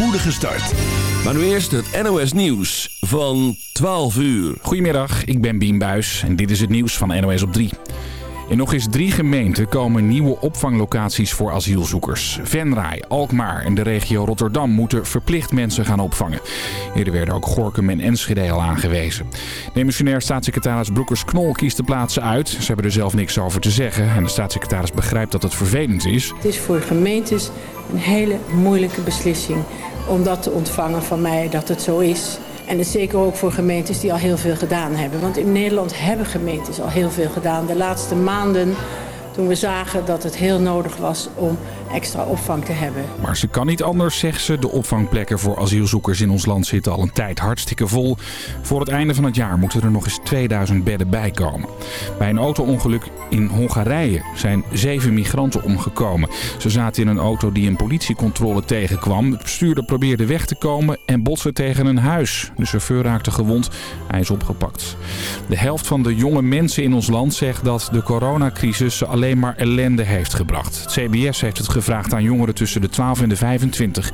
spoedige start. Maar nu eerst het NOS Nieuws van 12 uur. Goedemiddag, ik ben Bien Buis en dit is het nieuws van NOS op 3. In nog eens drie gemeenten komen nieuwe opvanglocaties voor asielzoekers. Venray, Alkmaar en de regio Rotterdam moeten verplicht mensen gaan opvangen. Eerder werden ook Gorkum en Enschede al aangewezen. Demissionair staatssecretaris Broekers-Knol kiest de plaatsen uit. Ze hebben er zelf niks over te zeggen en de staatssecretaris begrijpt dat het vervelend is. Het is voor gemeentes een hele moeilijke beslissing om dat te ontvangen van mij dat het zo is. En is zeker ook voor gemeentes die al heel veel gedaan hebben. Want in Nederland hebben gemeentes al heel veel gedaan. De laatste maanden toen we zagen dat het heel nodig was om extra opvang te hebben. Maar ze kan niet anders, zegt ze. De opvangplekken voor asielzoekers in ons land zitten al een tijd hartstikke vol. Voor het einde van het jaar moeten er nog eens 2000 bedden bij komen. Bij een auto-ongeluk in Hongarije zijn zeven migranten omgekomen. Ze zaten in een auto die een politiecontrole tegenkwam. De bestuurder probeerde weg te komen en botste tegen een huis. De chauffeur raakte gewond. Hij is opgepakt. De helft van de jonge mensen in ons land zegt dat de coronacrisis ze alleen maar ellende heeft gebracht. Het CBS heeft het gevraagd aan jongeren tussen de 12 en de 25.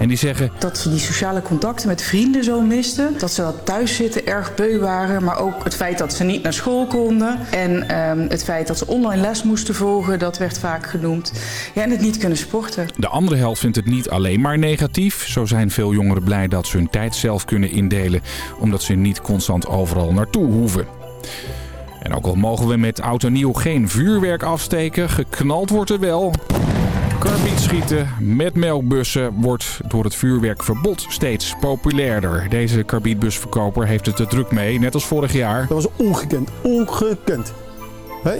En die zeggen... Dat ze die sociale contacten met vrienden zo misten. Dat ze dat thuis zitten erg beu waren. Maar ook het feit dat ze niet naar school konden. En ehm, het feit dat ze online les moesten volgen. Dat werd vaak genoemd. Ja, en het niet kunnen sporten. De andere helft vindt het niet alleen maar negatief. Zo zijn veel jongeren blij dat ze hun tijd zelf kunnen indelen. Omdat ze niet constant overal naartoe hoeven. En ook al mogen we met oud en nieuw geen vuurwerk afsteken, geknald wordt er wel. Karbietschieten met melkbussen wordt door het vuurwerkverbod steeds populairder. Deze karbietbusverkoper heeft het er druk mee, net als vorig jaar. Dat was ongekend, ongekend.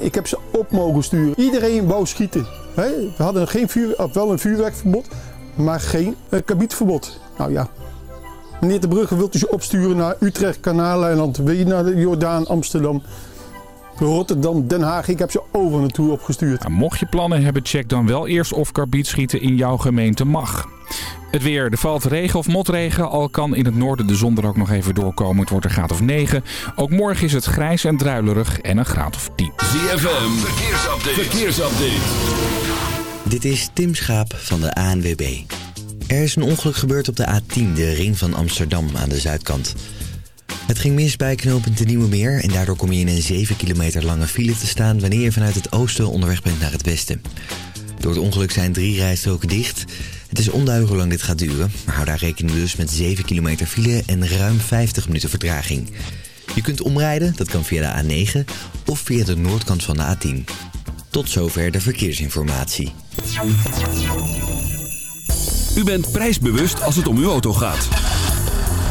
ik heb ze op mogen sturen. Iedereen wou schieten. we hadden geen vuur, wel een vuurwerkverbod, maar geen uh, karbietverbod. Nou ja, meneer de Brugge wilt u ze opsturen naar Utrecht, Kanaaleiland, naar de Jordaan, Amsterdam. Rotterdam, Den Haag. Ik heb ze over naartoe opgestuurd. Nou, mocht je plannen hebben, check dan wel eerst of karbietschieten in jouw gemeente mag. Het weer. Er valt regen of motregen. Al kan in het noorden de zon er ook nog even doorkomen. Het wordt een graad of 9. Ook morgen is het grijs en druilerig en een graad of 10. ZFM. Verkeersupdate. Verkeersupdate. Dit is Tim Schaap van de ANWB. Er is een ongeluk gebeurd op de A10, de ring van Amsterdam aan de zuidkant. Het ging mis bij knooppunt de Nieuwe Meer en daardoor kom je in een 7 kilometer lange file te staan wanneer je vanuit het oosten onderweg bent naar het westen. Door het ongeluk zijn drie rijstroken dicht. Het is onduidelijk hoe lang dit gaat duren, maar hou daar rekening dus met 7 kilometer file en ruim 50 minuten vertraging. Je kunt omrijden, dat kan via de A9 of via de noordkant van de A10. Tot zover de verkeersinformatie. U bent prijsbewust als het om uw auto gaat.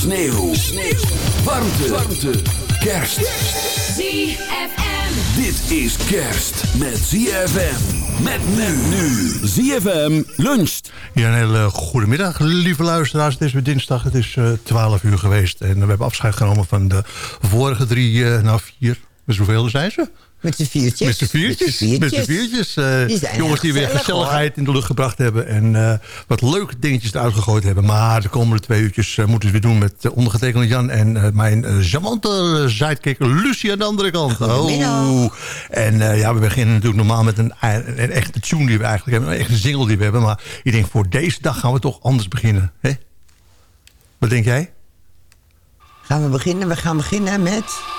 Sneeuw. Sneeuw. Warmte. Warmte. Kerst. ZFM. Dit is kerst met ZFM. Met men nu. ZFM luncht. Ja, een hele goede middag, lieve luisteraars. Het is weer dinsdag, het is uh, 12 uur geweest. En we hebben afscheid genomen van de vorige drie, uh, nou vier. Dus hoeveel zijn ze? Met z'n viertjes. Met z'n viertjes. Met z'n viertjes. Uh, die jongens die weer gezelligheid in de lucht gebracht hebben. En uh, wat leuke dingetjes eruit gegooid hebben. Maar de komende twee uurtjes uh, moeten we weer doen met ondergetekende Jan. En mijn charmante sidekick Lucie aan de andere kant. Oh. En ja, we beginnen natuurlijk normaal met een, een, echte tune die we eigenlijk hebben. Een echte single die we hebben. Maar ik denk voor deze dag gaan we toch anders beginnen. Hè? Wat denk jij? Gaan we beginnen? We gaan beginnen met...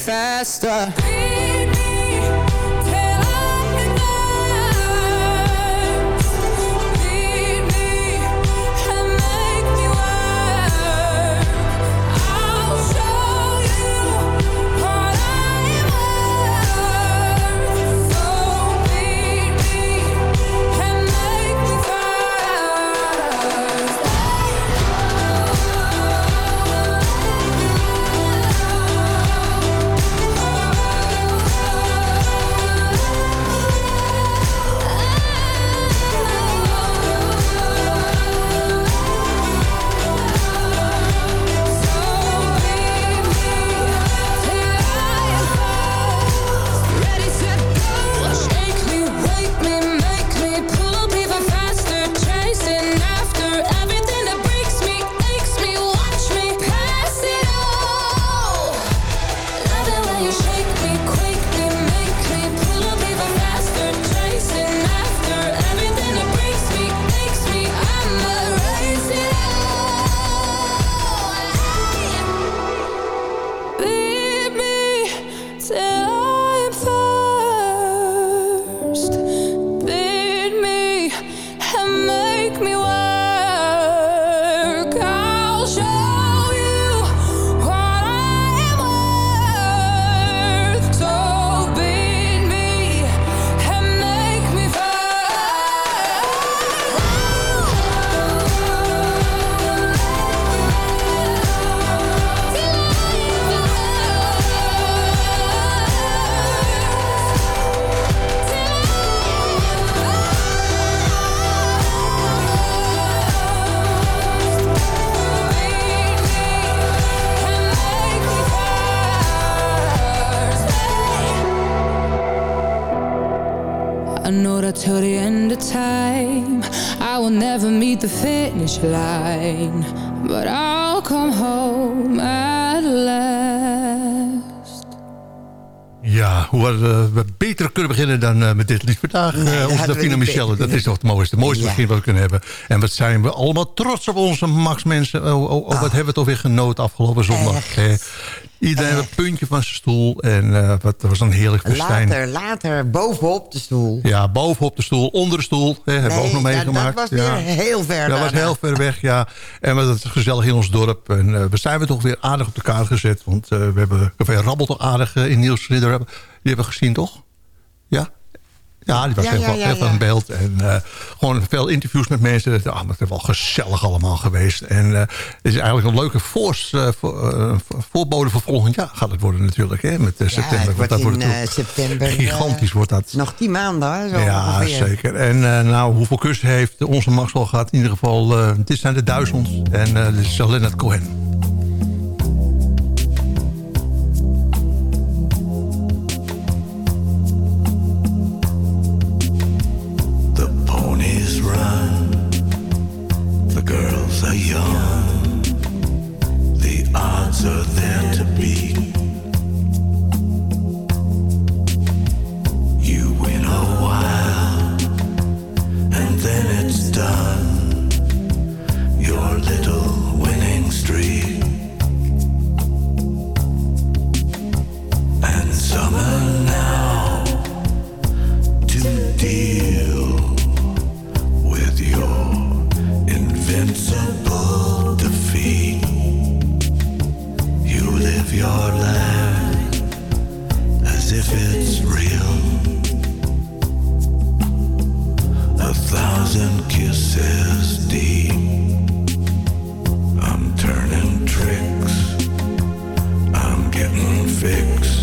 faster. Uh, met dit lied vandaag. Nee, uh, onze Davina Michelle, dat is toch het mooiste. Het mooiste begin wat we kunnen hebben. En wat zijn we allemaal trots op onze Max mensen. Oh, oh, oh, wat hebben we toch weer genoten afgelopen zondag. Eh, Iedereen een puntje van zijn stoel. En uh, wat, was een heerlijk festijn. Later, later, bovenop de stoel. Ja, bovenop de stoel, onder de stoel. Hè, hebben we ook nog meegemaakt. dat was weer heel ver Dat was heel ver weg, ja. En we het gezellig in ons dorp. En uh, we zijn we toch weer aardig op de kaart gezet. Want uh, we hebben Café Rabbel toch aardig in Niels Ridder. Die hebben we gezien, toch? Ja? Ja, die was ja, heel, ja, beeld. En uh, gewoon veel interviews met mensen. Ah, het is wel gezellig allemaal geweest. En uh, het is eigenlijk een leuke voors, uh, voor, voorbode voor volgend jaar gaat het worden natuurlijk. Hè, met september. Wordt dat wordt in september. Gigantisch wordt dat. Nog tien maanden hoor. Zo ja, ongeveer. zeker. En nou, hoeveel kussen heeft onze Maxwell gehad? In ieder geval, dit zijn de duizend. En dit is Leonard Cohen. Your life as if it's real. A thousand kisses deep. I'm turning tricks. I'm getting fixed.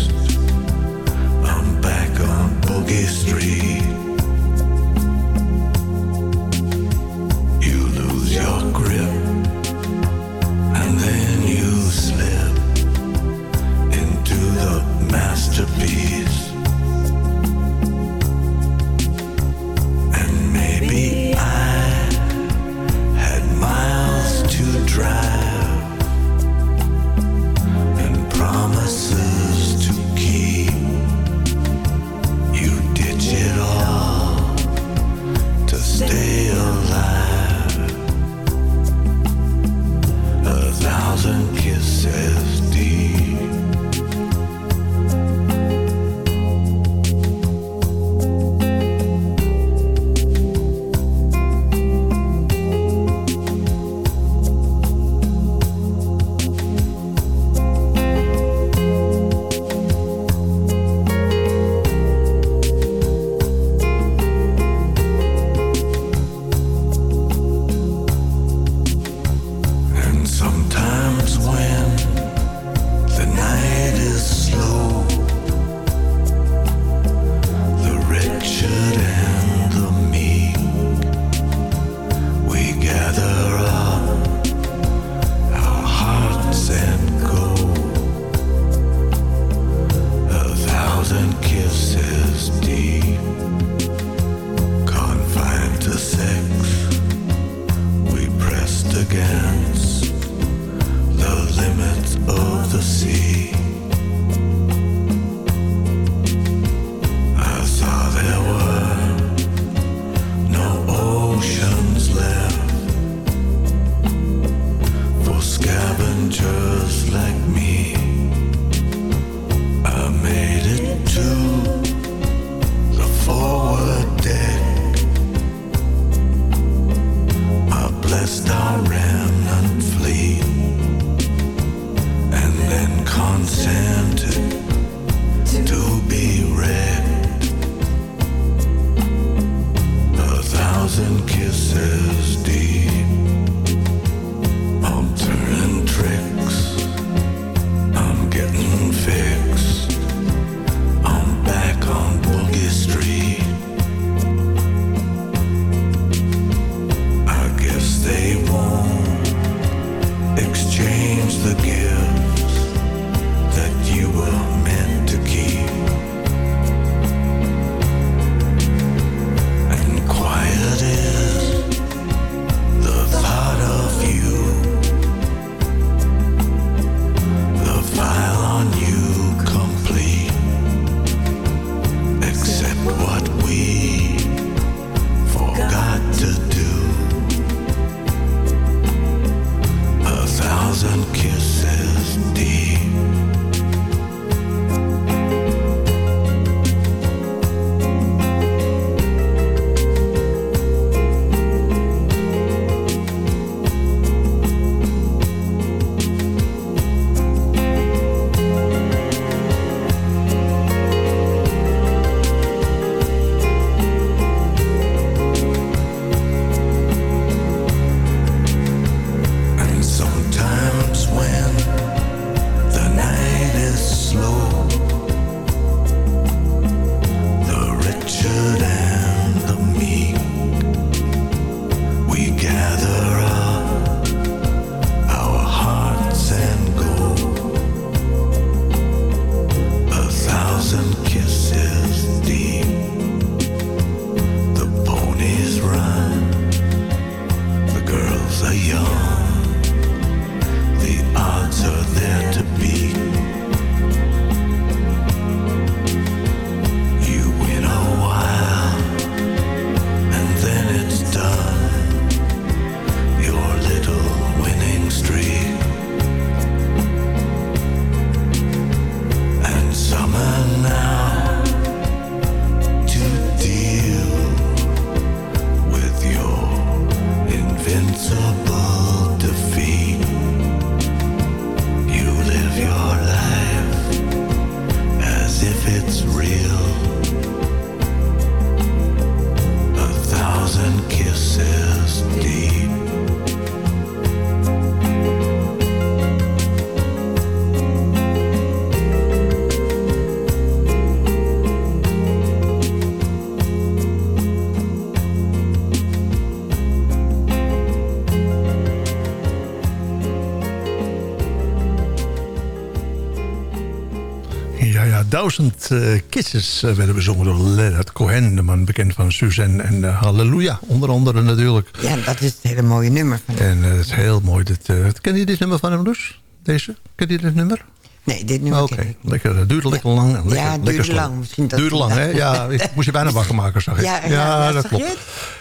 Duizend uh, Kisses uh, werden bezongen door Leonard Cohen. De man bekend van Suzanne en uh, Halleluja. Onder andere natuurlijk. Ja, dat is het hele mooie nummer van hem. En het is heel mooi. Dit, ken je dit nummer van hem dus? Deze? Ken je dit nummer? Nee, dit nummer Oké, okay. lekker. Het duurde lekker lang. Lekker, ja, het duurde lang. Misschien dat duurde lang, hè? Ja, ik moest je bijna wakker maken, zag ik. Ja, ja, ja dat klopt.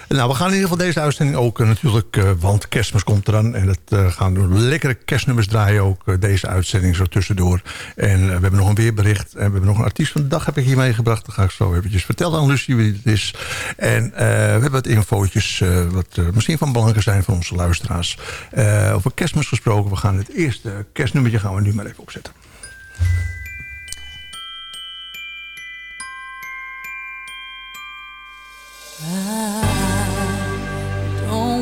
Nou, we gaan in ieder geval deze uitzending ook uh, natuurlijk, uh, want kerstmis komt eraan. En dat uh, gaan we lekkere kerstnummers draaien ook deze uitzending zo tussendoor. En we hebben nog een weerbericht. En we hebben nog een artiest van de dag heb ik hier meegebracht. Dat ga ik zo eventjes vertellen aan Lucie wie het is. En we hebben wat infootjes wat misschien van belang zijn voor onze luisteraars. over kerstmis gesproken. We gaan het eerste kerstnummertje gaan we nu maar even opzetten. Don't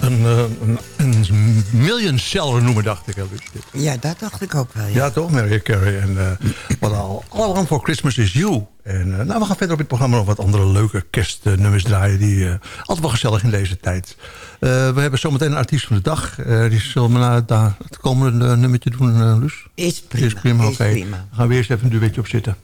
Een, uh, een, een, een million seller noemen, dacht ik. Ja, dat dacht ik ook wel. Ja, ja toch, Mary Carey. En uh, wat al, All for Christmas is You. En uh, nou, we gaan verder op het programma nog wat andere leuke kerstnummers draaien. Die uh, altijd wel gezellig in deze tijd. we hebben zometeen een artiest van de dag. die zullen we naar daar het komende nummertje doen, Luus? Is prima. Is prima, oké. Okay. Gaan we eerst even een duetje op zitten.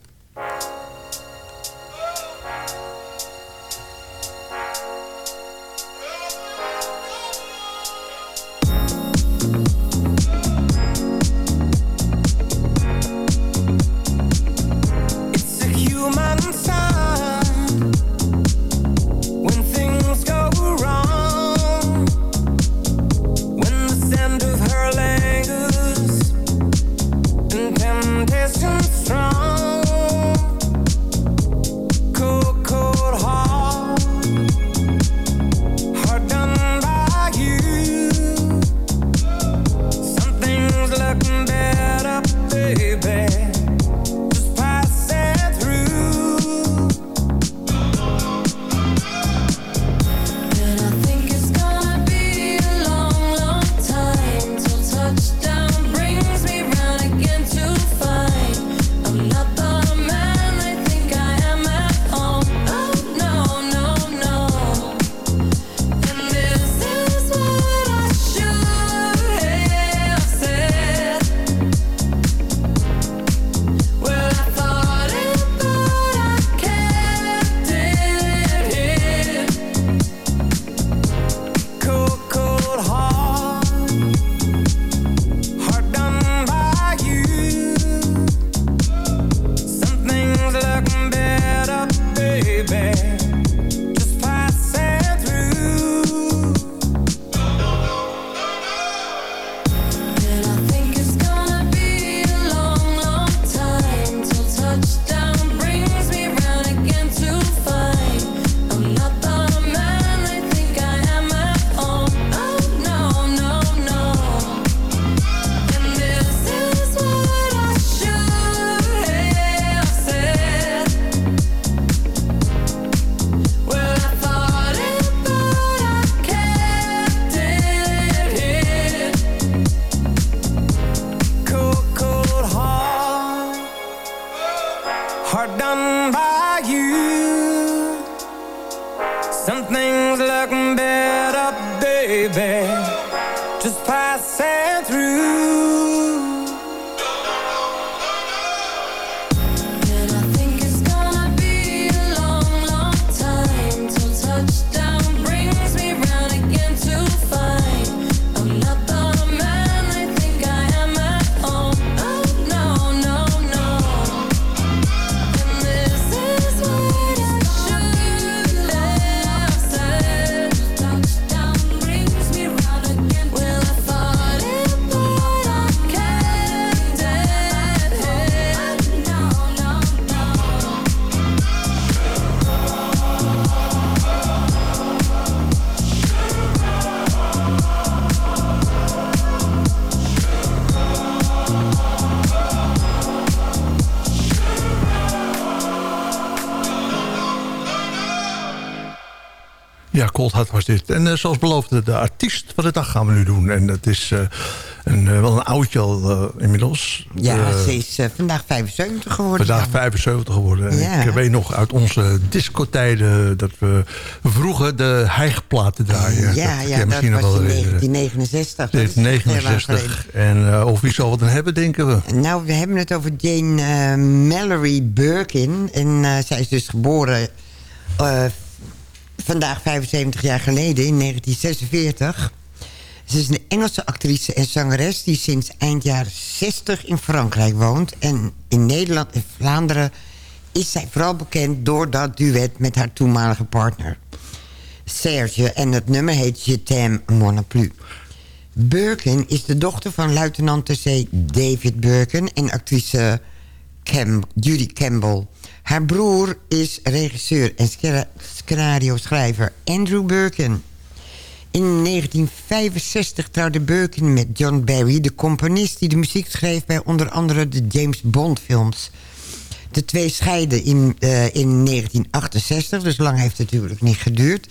Cold Hard was dit. En uh, zoals beloofd, de artiest van de dag gaan we nu doen. En dat is uh, een, uh, wel een oudje al inmiddels. Ja, ze is vandaag 75 geworden. Vandaag 75 geworden. Ja. Ik weet nog uit onze discotijden dat we vroeger de hijgplaten draaien. Ja, dat, ja, dat was in 1969. 1969. En of wie zal het dan hebben, denken we? Nou, we hebben het over Jane Mallory Birkin. En zij is dus geboren vandaag 75 jaar geleden, in 1946. Ze is een Engelse actrice en zangeres... die sinds eind jaren 60 in Frankrijk woont. En in Nederland en Vlaanderen is zij vooral bekend... door dat duet met haar toenmalige partner. Serge. En het nummer heet Je t'aime mon plus. Birkin is de dochter van luitenant de zee David Birkin... en actrice Cam Judy Campbell... Haar broer is regisseur en scenario-schrijver Andrew Birkin. In 1965 trouwde Birkin met John Barry, de componist die de muziek schreef bij onder andere de James Bond films. De twee scheiden in, uh, in 1968, dus lang heeft het natuurlijk niet geduurd.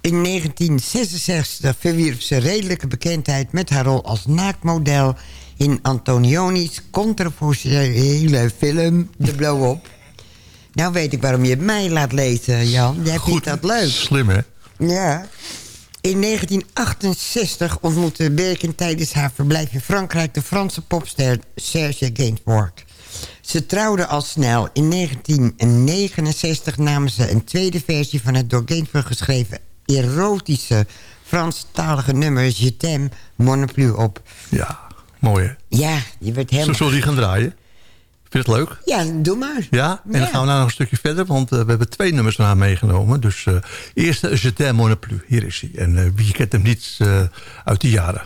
In 1966 verwierf ze redelijke bekendheid met haar rol als naaktmodel... in Antonioni's controversiële film De Blow Up. Nou weet ik waarom je het mij laat lezen, Jan. Jij vindt dat leuk. Slim, hè? Ja. In 1968 ontmoette Birkin tijdens haar verblijf in Frankrijk... de Franse popster Serge Gainsbourg. Ze trouwden al snel. In 1969 namen ze een tweede versie van het door Gainsbourg geschreven... erotische Franstalige nummer Je t'aime, mon plus op. Ja, mooi hè? Ja, je werd helemaal... Zo zullen die gaan draaien? Vind je het leuk? Ja, doe maar. Ja? En dan gaan we nou nog een stukje verder, want uh, we hebben twee nummers van haar meegenomen. Dus uh, eerst uh, Je t'aime mon plus. Hier is hij. En wie kent hem niet uit die jaren?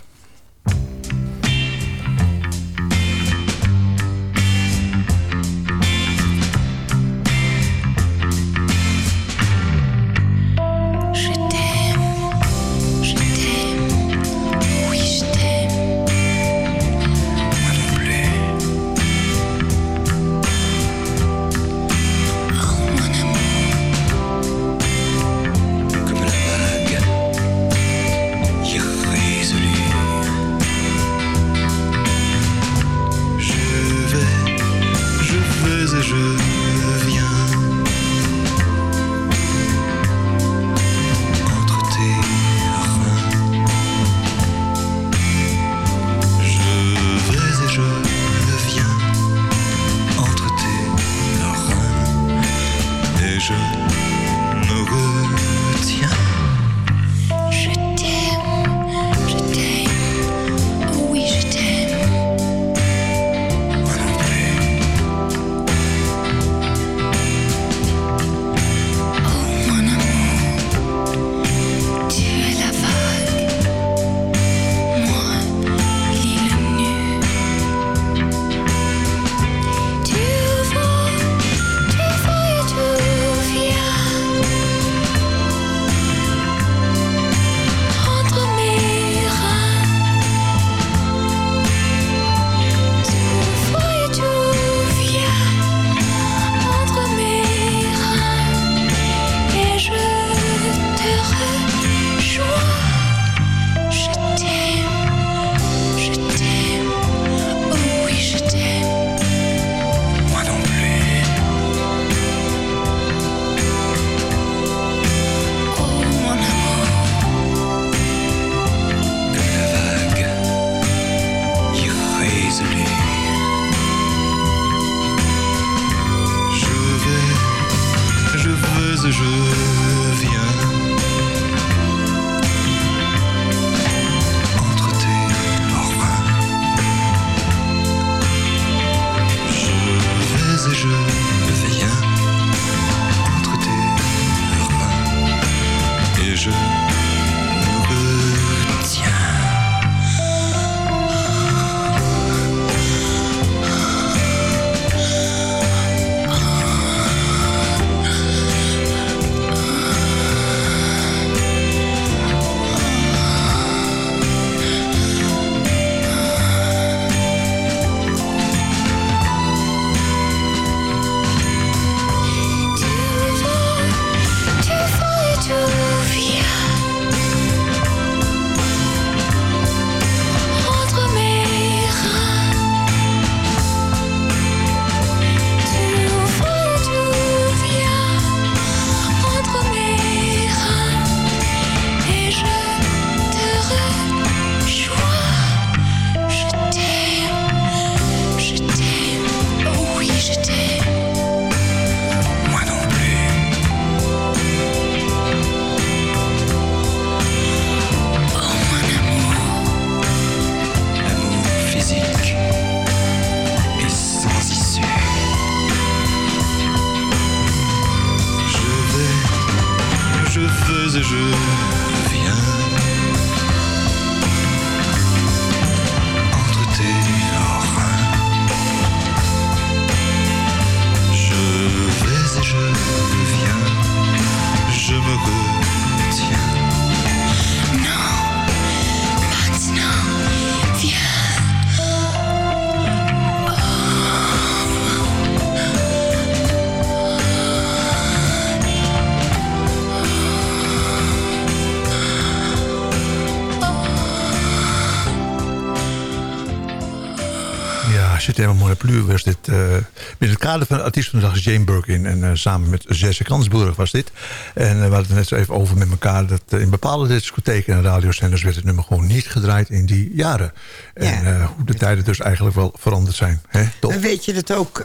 Kader van de artiest van de dag Jane Birkin. En uh, samen met Zesse Kansburg was dit. En uh, we hadden het net zo even over met elkaar. Dat in bepaalde discotheken en radiozenders werd het nummer gewoon niet gedraaid in die jaren. En hoe de tijden dus eigenlijk wel veranderd zijn. Hè? Weet je dat ook?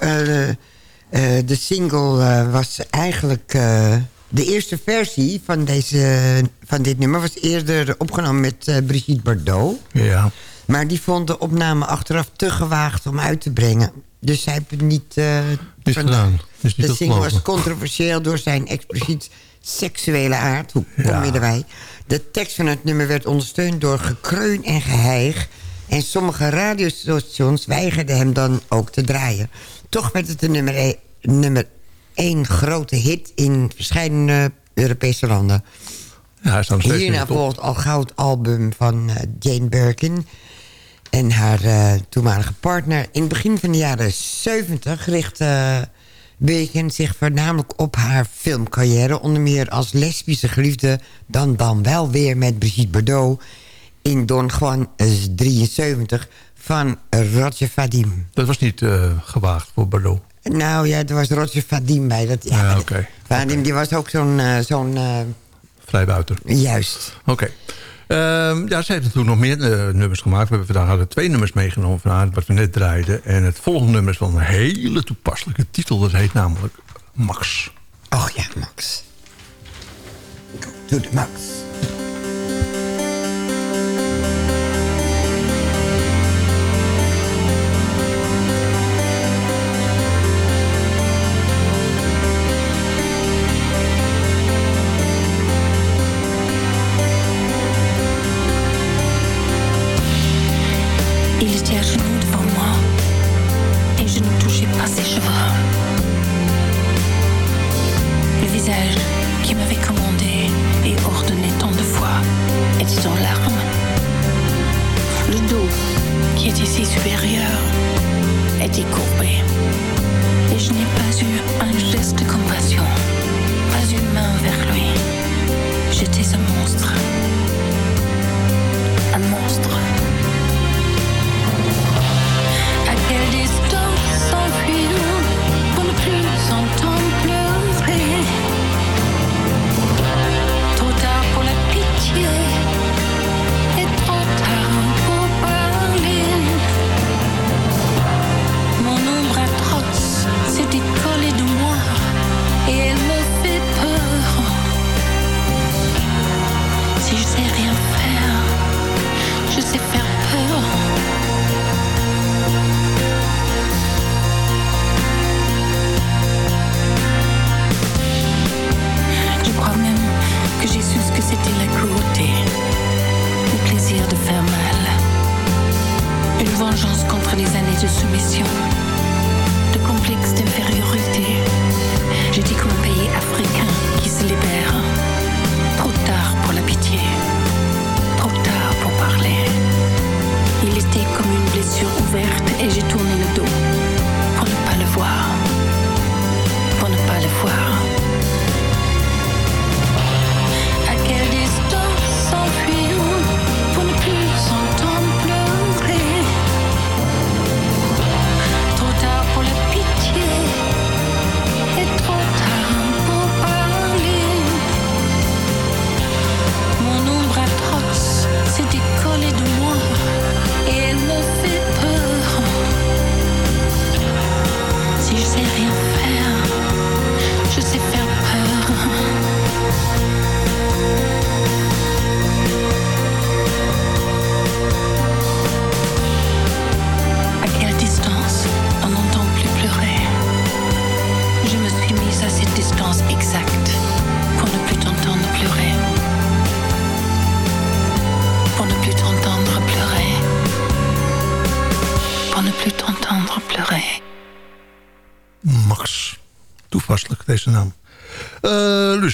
de single was eigenlijk... de eerste versie van, deze, van dit nummer was eerder opgenomen met Brigitte Bardot. Ja. Maar die vond de opname achteraf te gewaagd om uit te brengen. Dus zij hebben het niet... Uh, gedaan. Is niet de single was controversieel door zijn expliciet seksuele aard. Hoe kom je erbij? De tekst van het nummer werd ondersteund door gekreun en geheig. En sommige radiostations weigerden hem dan ook te draaien. Toch werd het de nummer 1 e- nummer één grote hit in verschillende Europese landen. Ja, hij Hierna volgt al goud album van uh, Jane Birkin en haar uh, toenmalige partner. In het begin van de jaren 70 richtte uh, Bacon zich voornamelijk op haar filmcarrière. Onder meer als lesbische geliefde. Dan dan wel weer met Brigitte Bardot. In Don Juan 73 van Roger Vadim. Dat was niet uh, gewaagd voor Bardot? Nou ja, er was Roger Vadim bij. Dat, ja, ja oké. Vadim okay. die was ook zo'n... Uh, zo'n uh, Vrijbuiter. Juist. Oké. Ja, ze heeft natuurlijk nog meer uh, nummers gemaakt. We hebben vandaag hadden twee nummers meegenomen van haar, wat we net draaiden. En het volgende nummer is wel een hele toepasselijke titel. Dat heet namelijk Max. Och ja, Max. Go to the Max.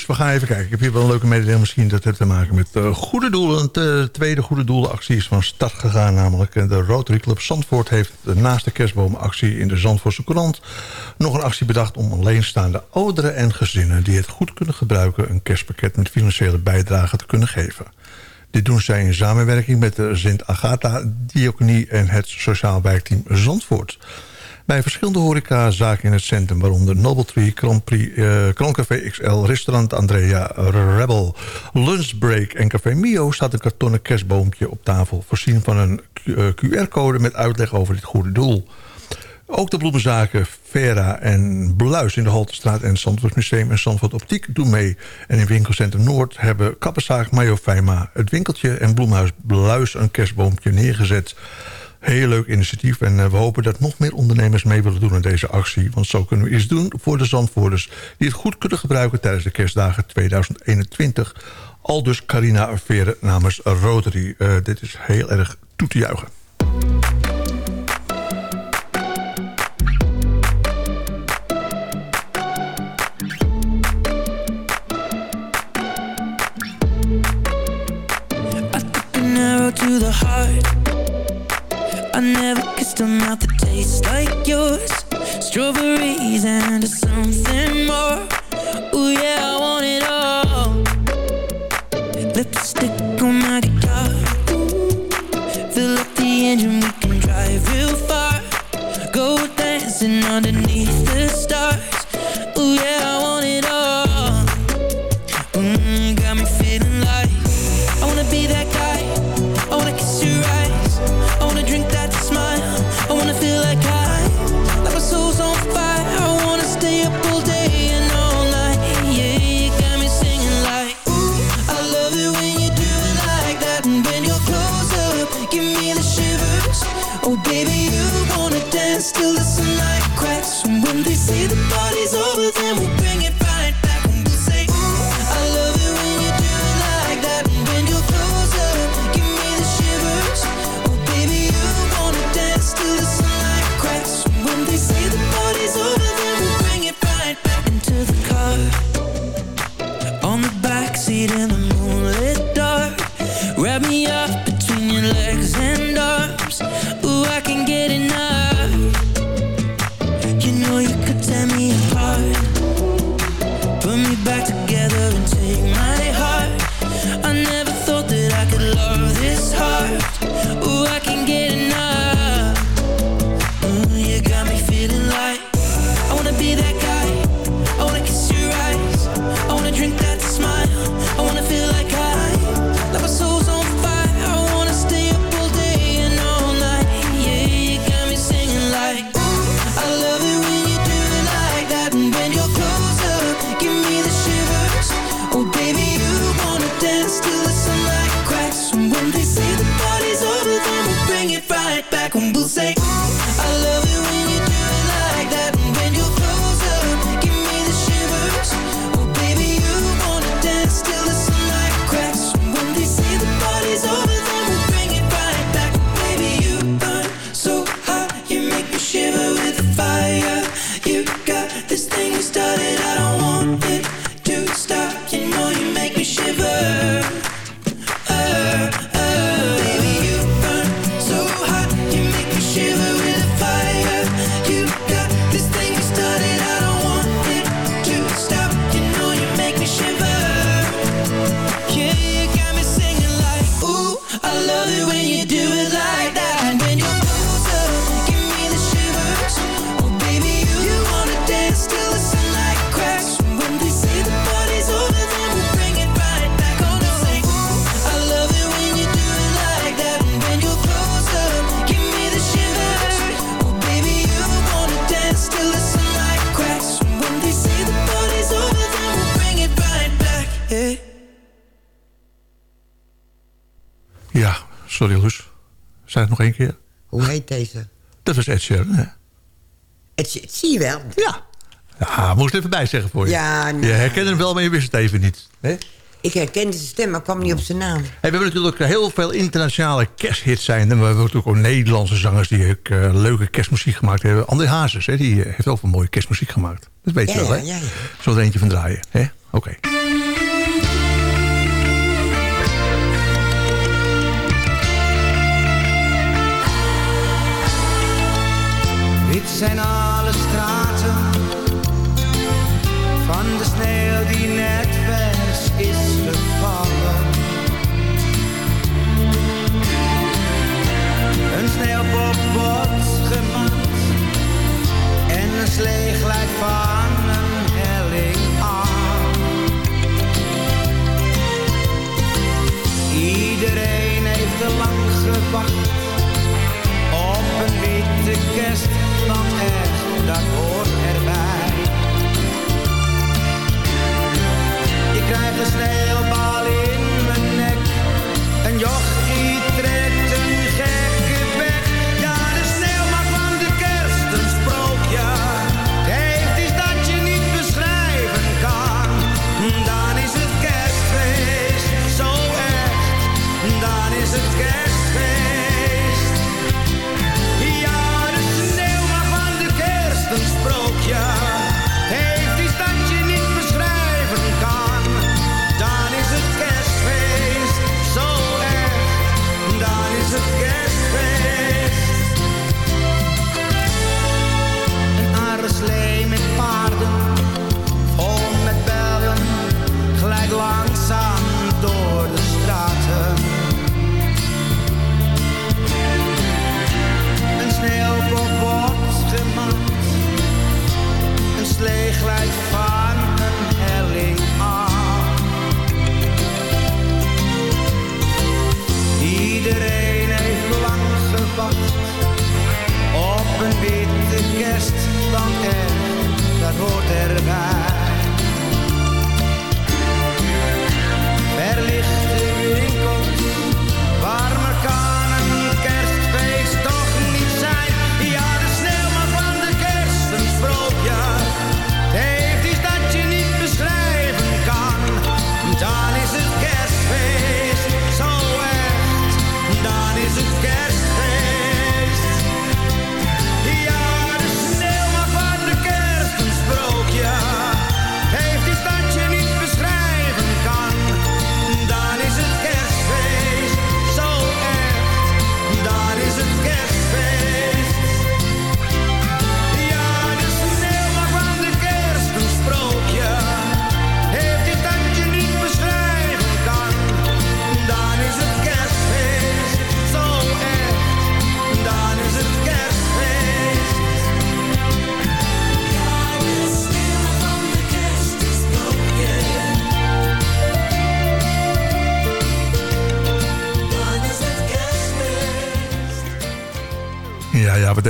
We gaan even kijken. Ik heb hier wel een leuke mededeling misschien. Dat heeft te maken met uh, goede doelen. De tweede goede doelenactie is van start gegaan. Namelijk eh, de Rotary Club Zandvoort heeft naast de kerstboomactie in de Zandvoortse Courant... nog een actie bedacht om alleenstaande ouderen en gezinnen... die het goed kunnen gebruiken... een kerstpakket met financiële bijdrage te kunnen geven. Dit doen zij in samenwerking met de Sint Agatha Diaconie en het Sociaal Wijkteam Zandvoort. Bij verschillende horecazaken in het centrum... waaronder Noble Tree, Grand Kroncafé XL, Restaurant Andrea, Rebel... Lunchbreak en Café Mio... staat een kartonnen kerstboompje op tafel... voorzien van een QR-code met uitleg over dit goede doel. Ook de bloemenzaken Vera en Bluis in de Haltestraat... en Zandvoort Museum en Zandvoort Optiek doen mee. En in winkelcentrum Noord hebben kappenzaak Mayo Feima... het winkeltje en bloemhuis Bluis een kerstboompje neergezet... Heel leuk initiatief en eh, we hopen dat nog meer ondernemers mee willen doen aan deze actie. Want zo kunnen we iets doen voor de Zandvoerders die het goed kunnen gebruiken tijdens de kerstdagen 2021. Al dus Carina Veren namens Rotary. Uh, dit is heel erg toe te juichen. The heart. I never kissed a mouth that tastes like yours. Strawberries and something more. Ooh yeah, I want it all. Lipstick on my guitar. Fill up the engine, we can drive real far. Go dancing underneath the stars. Ooh yeah, I want it all. Mm, Got me feeling like één keer. Hoe heet deze? Dat was Ed Sheeran, hè? Het, het zie je wel. Ja. Ja, moest even bij zeggen voor je. Ja, nou. Je herkende hem wel, maar je wist het even niet. Hè? Ik herkende zijn stem, maar kwam niet op zijn naam. Hey, we hebben natuurlijk heel veel internationale kersthits zijn. En we hebben natuurlijk ook Nederlandse zangers die ook, eh, leuke kerstmuziek gemaakt hebben. André Hazes, hè, die eh, heeft ook veel mooie kerstmuziek gemaakt. Dat weet je Ja, wel, hè? ja, ja. Zullen er eentje van draaien, hè? Oké. zijn alle straten van de sneeuw die net vers is gevallen. Een sneeuwpop wordt gemaakt en een slee glijdt van een helling af. Iedereen heeft te lang gewacht op een witte kerst. lang echt dat hoor.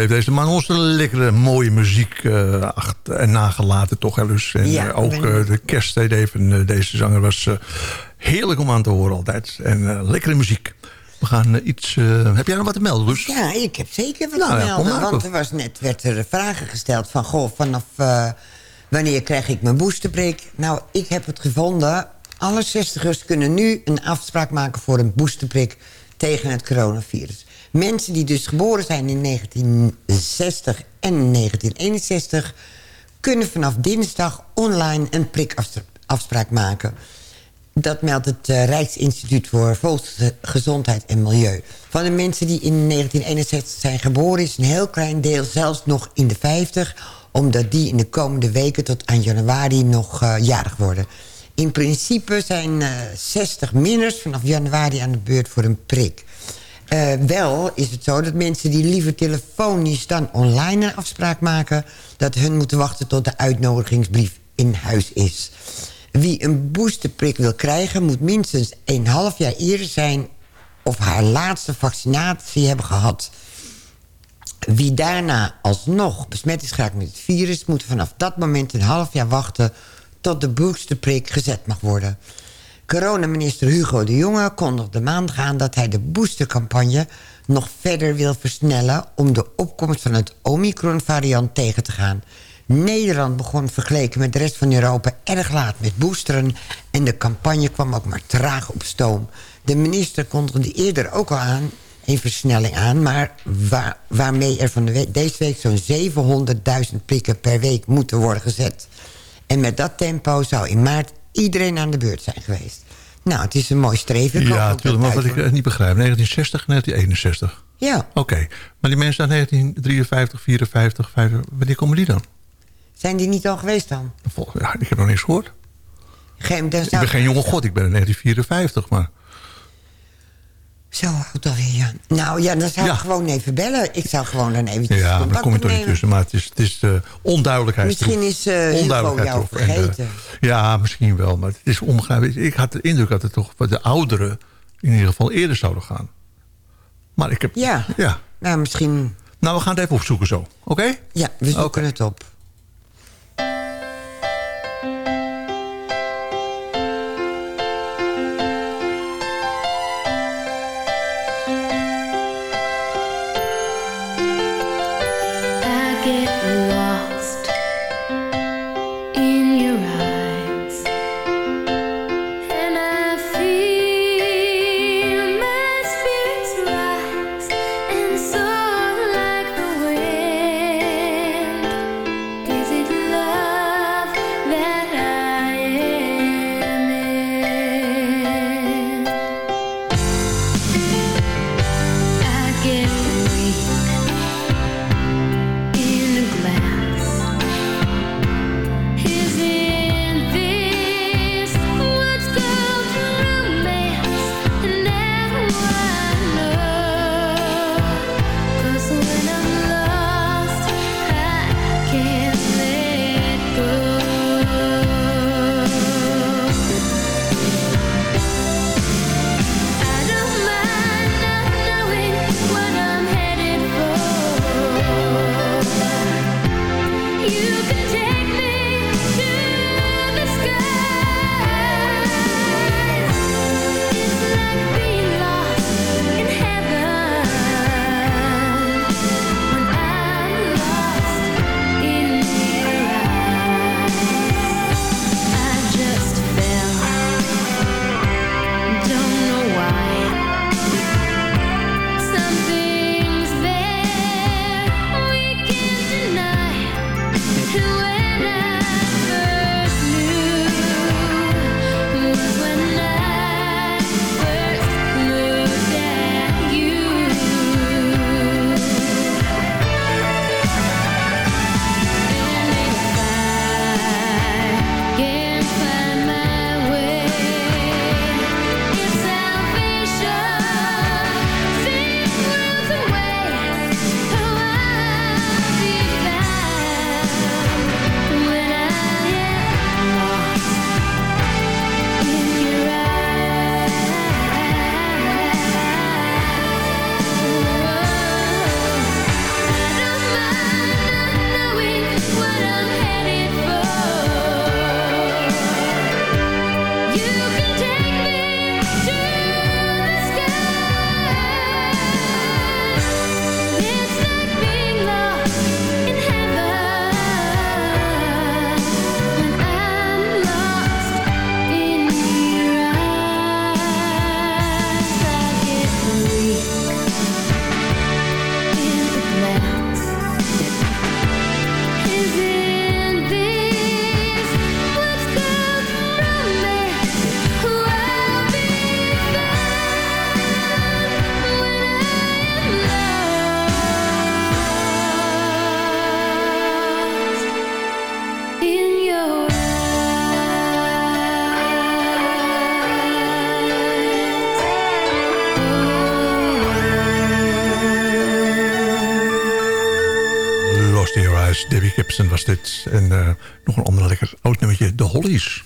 Deze man ons een lekkere mooie muziek uh, achter, en nagelaten toch. Hè, dus. En ja, ook de kerstcd van deze zanger was heerlijk om aan te horen altijd. En lekkere muziek. We gaan iets... heb jij nog wat te melden, dus? Ja, ik heb zeker wat nou, te melden. want er was net werd er vragen gesteld van... Goh, vanaf wanneer krijg ik mijn boosterprik? Nou, ik heb het gevonden. Alle 60ers kunnen nu een afspraak maken voor een boosterprik tegen het coronavirus. Mensen die dus geboren zijn in 1960 en 1961... kunnen vanaf dinsdag online een prikafspraak maken. Dat meldt het uh, Rijksinstituut voor Volksgezondheid en Milieu. Van de mensen die in 1961 zijn geboren... is een heel klein deel zelfs nog in de 50 omdat die in de komende weken tot aan januari nog uh, jarig worden. In principe zijn uh, 60 minners vanaf januari aan de beurt voor een prik. Uh, wel is het zo dat mensen die liever telefonisch dan online een afspraak maken... dat hun moeten wachten tot de uitnodigingsbrief in huis is. Wie een boosterprik wil krijgen moet minstens een half jaar eerder zijn... of haar laatste vaccinatie hebben gehad. Wie daarna alsnog besmet is geraakt met het virus... moet vanaf dat moment een half jaar wachten... tot de boosterprik gezet mag worden. Coronaminister Hugo de Jonge kondigde maandag aan... dat hij de boostercampagne nog verder wil versnellen... om de opkomst van het Omicron-variant tegen te gaan. Nederland begon vergeleken met de rest van Europa erg laat met boosteren... en de campagne kwam ook maar traag op stoom. De minister kondigde eerder ook al aan een versnelling aan... maar waar, waarmee er van deze week zo'n 700.000 prikken per week moeten worden gezet. En met dat tempo zou in maart iedereen aan de beurt zijn geweest. Nou, het is een mooi streven. Ja, natuurlijk, maar wat ik niet begrijp. 1960, 1961. Ja. Oké, maar die mensen uit 1953, 54, 55, wanneer komen die dan? Zijn die niet al geweest dan? Ja, ik heb nog niks gehoord. Geen, ik ben geen jonge god, ik ben in 1954, maar... Zo oud alweer, ja. Nou ja, dan zou ik gewoon even bellen. Ik zou gewoon dan eventjes Ja, maar dan kom je toch niet tussen. Maar het is, het is uh, onduidelijkheid. Misschien is uh, Hugo jou vergeten. En, uh, ja, misschien wel. Maar het is onbegrijpelijk. Ik had de indruk dat het toch de ouderen in ieder geval eerder zouden gaan. Maar ik heb... Ja, ja. nou misschien... Nou, we gaan het even opzoeken zo. Oké? Ja, we zoeken het op. dit. En uh, nog een ander lekker oud nummertje, The Hollies.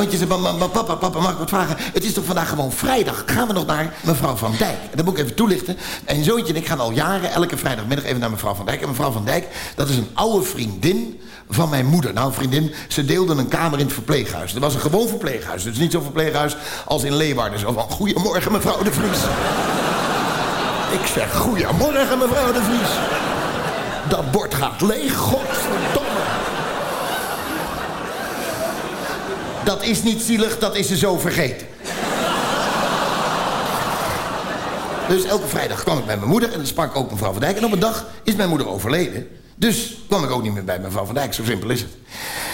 En, en mijn zoontje zei, "Ma- ma- papa, papa, mag ik wat vragen? Het is toch vandaag gewoon vrijdag? Gaan we nog naar mevrouw Van Dijk? Dat moet ik even toelichten. En zoontje en ik gaan al jaren elke vrijdagmiddag even naar mevrouw Van Dijk. En mevrouw Van Dijk, dat is een oude vriendin van mijn moeder. Nou, vriendin, ze deelden een kamer in het verpleeghuis. Het was een gewoon verpleeghuis. Dus niet zo'n verpleeghuis als in Leeuwarden. Zo van, goedemorgen mevrouw de Vries. ik zeg, goedemorgen mevrouw de Vries. Dat bord gaat leeg, godverdomme. Dat is niet zielig, dat is ze zo vergeten. Dus elke vrijdag kwam ik bij mijn moeder en dan sprak ook mevrouw Van Dijk. En op een dag is mijn moeder overleden. Dus kwam ik ook niet meer bij mevrouw van Dijk, zo simpel is het.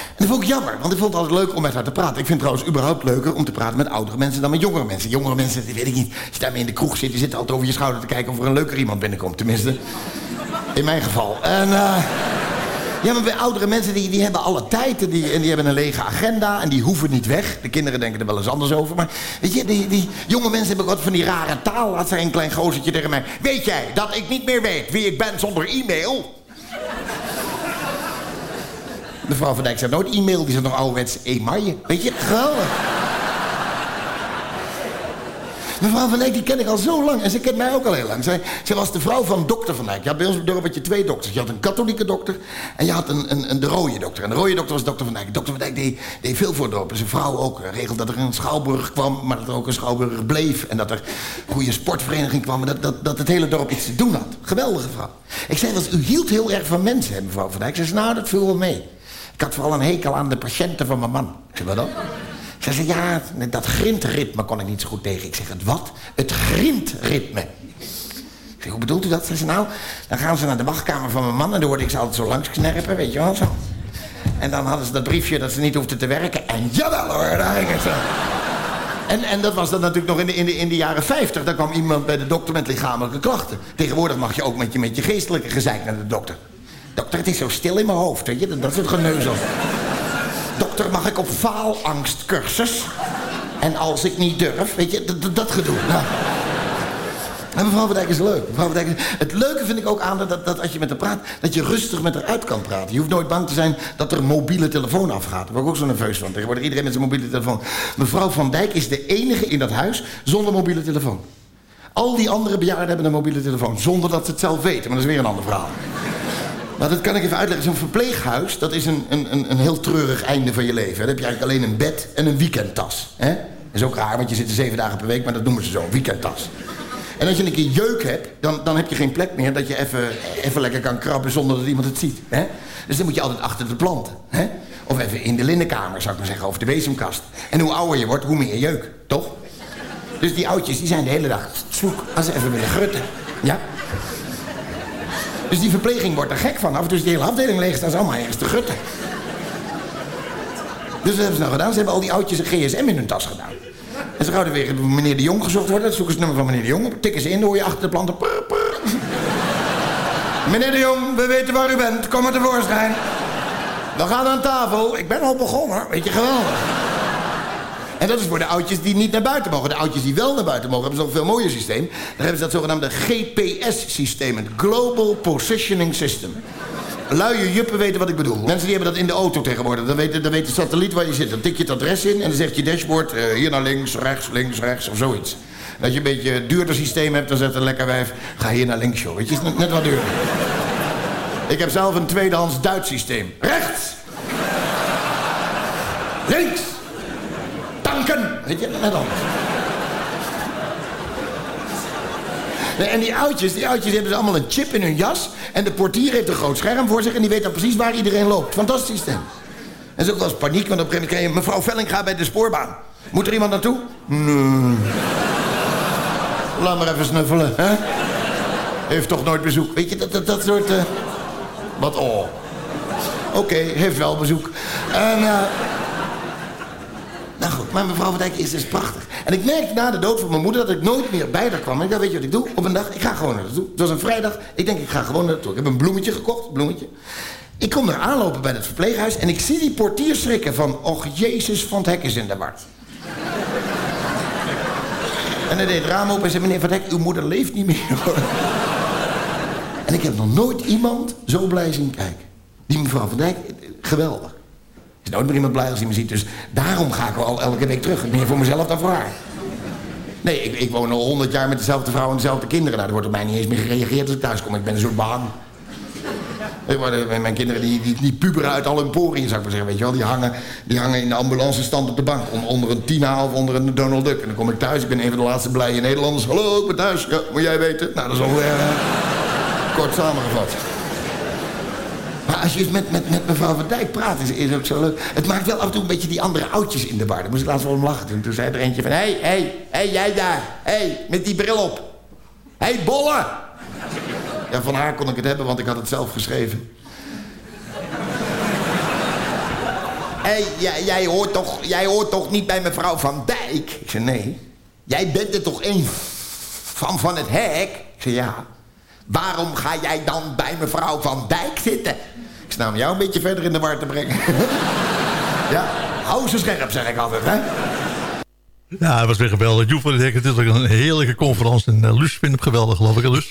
En dat vond ik jammer, want ik vond het altijd leuk om met haar te praten. Ik vind het trouwens überhaupt leuker om te praten met oudere mensen dan met jongere mensen. Jongere mensen, dat weet ik niet. Als je daarmee in de kroeg zit, die zitten altijd over je schouder te kijken of er een leuker iemand binnenkomt. Tenminste, in mijn geval. En eh, ja, maar bij oudere mensen, die, die hebben alle tijd en die, en die hebben een lege agenda en die hoeven niet weg. De kinderen denken er wel eens anders over. Maar weet je, die, die jonge mensen hebben wat van die rare taal. Laat zei een klein gozertje tegen mij. Weet jij dat ik niet meer weet wie ik ben zonder e-mail? Mevrouw van Dijk zegt nooit e-mail, die zegt nog ouderwets e-mailje. Weet je, geweldig. Mevrouw van Dijk, die ken ik al zo lang. En ze kent mij ook al heel lang. Zij, was de vrouw van dokter van. Je had bij ons dorp had je twee dokters. Je had een katholieke dokter en je had een, een, een de rode dokter. En de rode dokter was dokter van Dijk. Dokter van Dijk deed, deed veel voor het dorp. En zijn vrouw ook. Regelde dat er een schouwburg kwam, maar dat er ook een schouwburg bleef. En dat er goede sportvereniging kwam. En dat, dat, dat het hele dorp iets te doen had. Geweldige vrouw. Ik zei wel u hield heel erg van mensen, mevrouw van Dijk. Ze zei, nou, dat viel wel mee. Ik had vooral een hekel aan de patiënten van mijn man. Ik zei, wat dan? Ze zei, ja, dat grindritme kon ik niet zo goed tegen. Ik zeg, het wat? Het grindritme. Ik zeg, hoe bedoelt u dat? Ze nou, dan gaan ze naar de wachtkamer van mijn man... en dan hoorde ik ze altijd zo langs knerpen, weet je wel, zo. En dan hadden ze dat briefje dat ze niet hoefden te werken. En jawel hoor, daar ging het zo. En, en dat was dan natuurlijk nog in de, in, de, in de jaren 50. Dan kwam iemand bij de dokter met lichamelijke klachten. Tegenwoordig mag je ook met je, met je geestelijke gezeik naar de dokter. Dokter, het is zo stil in mijn hoofd, weet je. Dat, dat soort geneuzel. Dokter, mag ik op faalangstcursus? En als ik niet durf, weet je, dat, gedoe. Nou. En mevrouw van Dijk is leuk. Mevrouw van Dijk is- Het leuke vind ik ook aan dat, dat als je met haar praat... dat je rustig met haar uit kan praten. Je hoeft nooit bang te zijn dat er mobiele telefoon afgaat. Daar word ik ook zo nerveus van. Tegenwoordig iedereen met zijn mobiele telefoon. Mevrouw van Dijk is de enige in dat huis zonder mobiele telefoon. Al die andere bejaarden hebben een mobiele telefoon. Zonder dat ze het zelf weten. Maar dat is weer een ander verhaal. Maar dat kan ik even uitleggen. Zo'n verpleeghuis, dat is een, een, een, heel treurig einde van je leven. Dan heb je eigenlijk alleen een bed en een weekendtas. Hè? Dat is ook raar, want je zit er zeven dagen per week, maar dat noemen ze zo, een weekendtas. En als je een keer jeuk hebt, dan, dan heb je geen plek meer dat je even, even lekker kan krabben zonder dat iemand het ziet. Hè? Dus dan moet je altijd achter de planten. Hè? Of even in de linnenkamer, zou ik maar zeggen, of de bezemkast. En hoe ouder je wordt, hoe meer jeuk, toch? Dus die oudjes, die zijn de hele dag zoek als ze even willen grutten. Ja? Dus die verpleging wordt er gek van af. Dus die hele afdeling leeg staan ze allemaal ergens te gutten. Dus wat hebben ze nou gedaan? Ze hebben al die oudjes een gsm in hun tas gedaan. En ze zouden weer meneer de Jong gezocht worden. Dan zoeken het nummer van meneer de Jong op. Tikken ze in, hoor je achter de planten... meneer de Jong, we weten waar u bent. Kom maar tevoorschijn. We gaan aan tafel. Ik ben al begonnen. Weet je, geweldig. En dat is voor de oudjes die niet naar buiten mogen. De oudjes die wel naar buiten mogen, hebben ze nog een veel mooier systeem. Daar hebben ze dat zogenaamde GPS-systeem. Het Global Positioning System. Luie juppen weten wat ik bedoel. Mensen die hebben dat in de auto tegenwoordig. Dan weet, dan de satelliet waar je zit. Dan tik je het adres in en dan zegt je dashboard... eh, hier naar links, rechts, links, rechts of zoiets. Als je een beetje duurder systeem hebt, dan zegt een lekker wijf... ga hier naar links, joh. Weet je, is net, net wat duurder. ik heb zelf een tweedehands Duits systeem. Rechts! Links! Weet je, anders. Nee, en die oudjes, die oudjes hebben dus allemaal een chip in hun jas. En de portier heeft een groot scherm voor zich. En die weet dan precies waar iedereen loopt. Fantastisch systeem. En wel eens paniek. Want op een gegeven moment je... Mevrouw Velling gaat bij de spoorbaan. Moet er iemand naartoe? Nee. Laat maar even snuffelen, hè? Heeft toch nooit bezoek. Weet je, dat, dat, dat soort... eh, Wat oh. Oké, heeft wel bezoek. En... eh, maar mevrouw van Dijk is dus prachtig. En ik merkte na de dood van mijn moeder dat ik nooit meer bij haar kwam. En ik dacht, weet je wat ik doe? Op een dag, ik ga gewoon naar naartoe. Het was een vrijdag. Ik denk, ik ga gewoon naartoe. Ik heb een bloemetje gekocht, bloemetje. Ik kom er aanlopen bij het verpleeghuis en ik zie die portier schrikken van... Och, Jezus van het Hek is in de war. en hij deed het raam open en zei, meneer Van Hek, uw moeder leeft niet meer. hoor." en ik heb nog nooit iemand zo blij zien kijken. Die mevrouw Van Dijk, geweldig. Is nooit meer iemand blij als hij me ziet. Dus daarom ga ik wel elke week terug. Meer voor mezelf dan voor haar. Nee, ik, ik woon al honderd jaar met dezelfde vrouw en dezelfde kinderen. Nou, er wordt op mij niet eens meer gereageerd als ik thuis kom. Ik ben een soort word- eh, Mijn kinderen die, die, puberen uit al hun poriën, zou ik maar zeggen. Weet je wel? Die, hangen, die hangen in de ambulance stand op de bank. on- onder een Tina of onder een Donald Duck. En dan kom ik thuis. Ik ben een van de laatste blije Nederlanders. Hallo, ik ben thuis. Ja, moet jij weten? Nou, dat is alweer uh, kort samengevat. Maar als je eens met, met, met mevrouw Van Dijk praat, is, het ook zo leuk. Het maakt wel af en toe een beetje die andere oudjes in de bar. Dan moest ik laatst wel om lachen toen. Toen zei er eentje van... Hé, hey, hé, hey, hey, jij daar. Hé, hey, met die bril op. Hé, hey, bolle. Ja, van haar kon ik het hebben, want ik had het zelf geschreven. Hé, hey, jij, hoort toch, jij hoort toch niet bij mevrouw Van Dijk? Ik zei, nee. Jij bent er toch één van van het hek? Ik zei, ja. Waarom ga jij dan bij mevrouw Van Dijk zitten? Ik sta om jou een beetje verder in de war te brengen. ja, hou ze scherp, zeg ik altijd, hè? Ja, het was weer geweldig. Joep van het Hek, het is ook een heerlijke conferentie. En uh, Luus vindt hem geweldig, geloof ik. hè, Luus?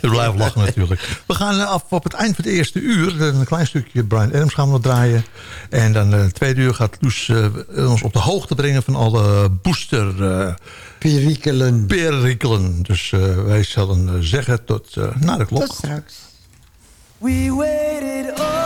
We blijven lachen natuurlijk. We gaan eh, af op het eind van het eerste uur. eh, Een klein stukje Brian Adams gaan we nog draaien. En dan uh, het tweede uur gaat Luus uh, ons op de hoogte brengen... van alle booster... Uh, perikelen. Perikelen. Dus uh, wij zullen zeggen tot uh, na de klok. Tot straks. We waited all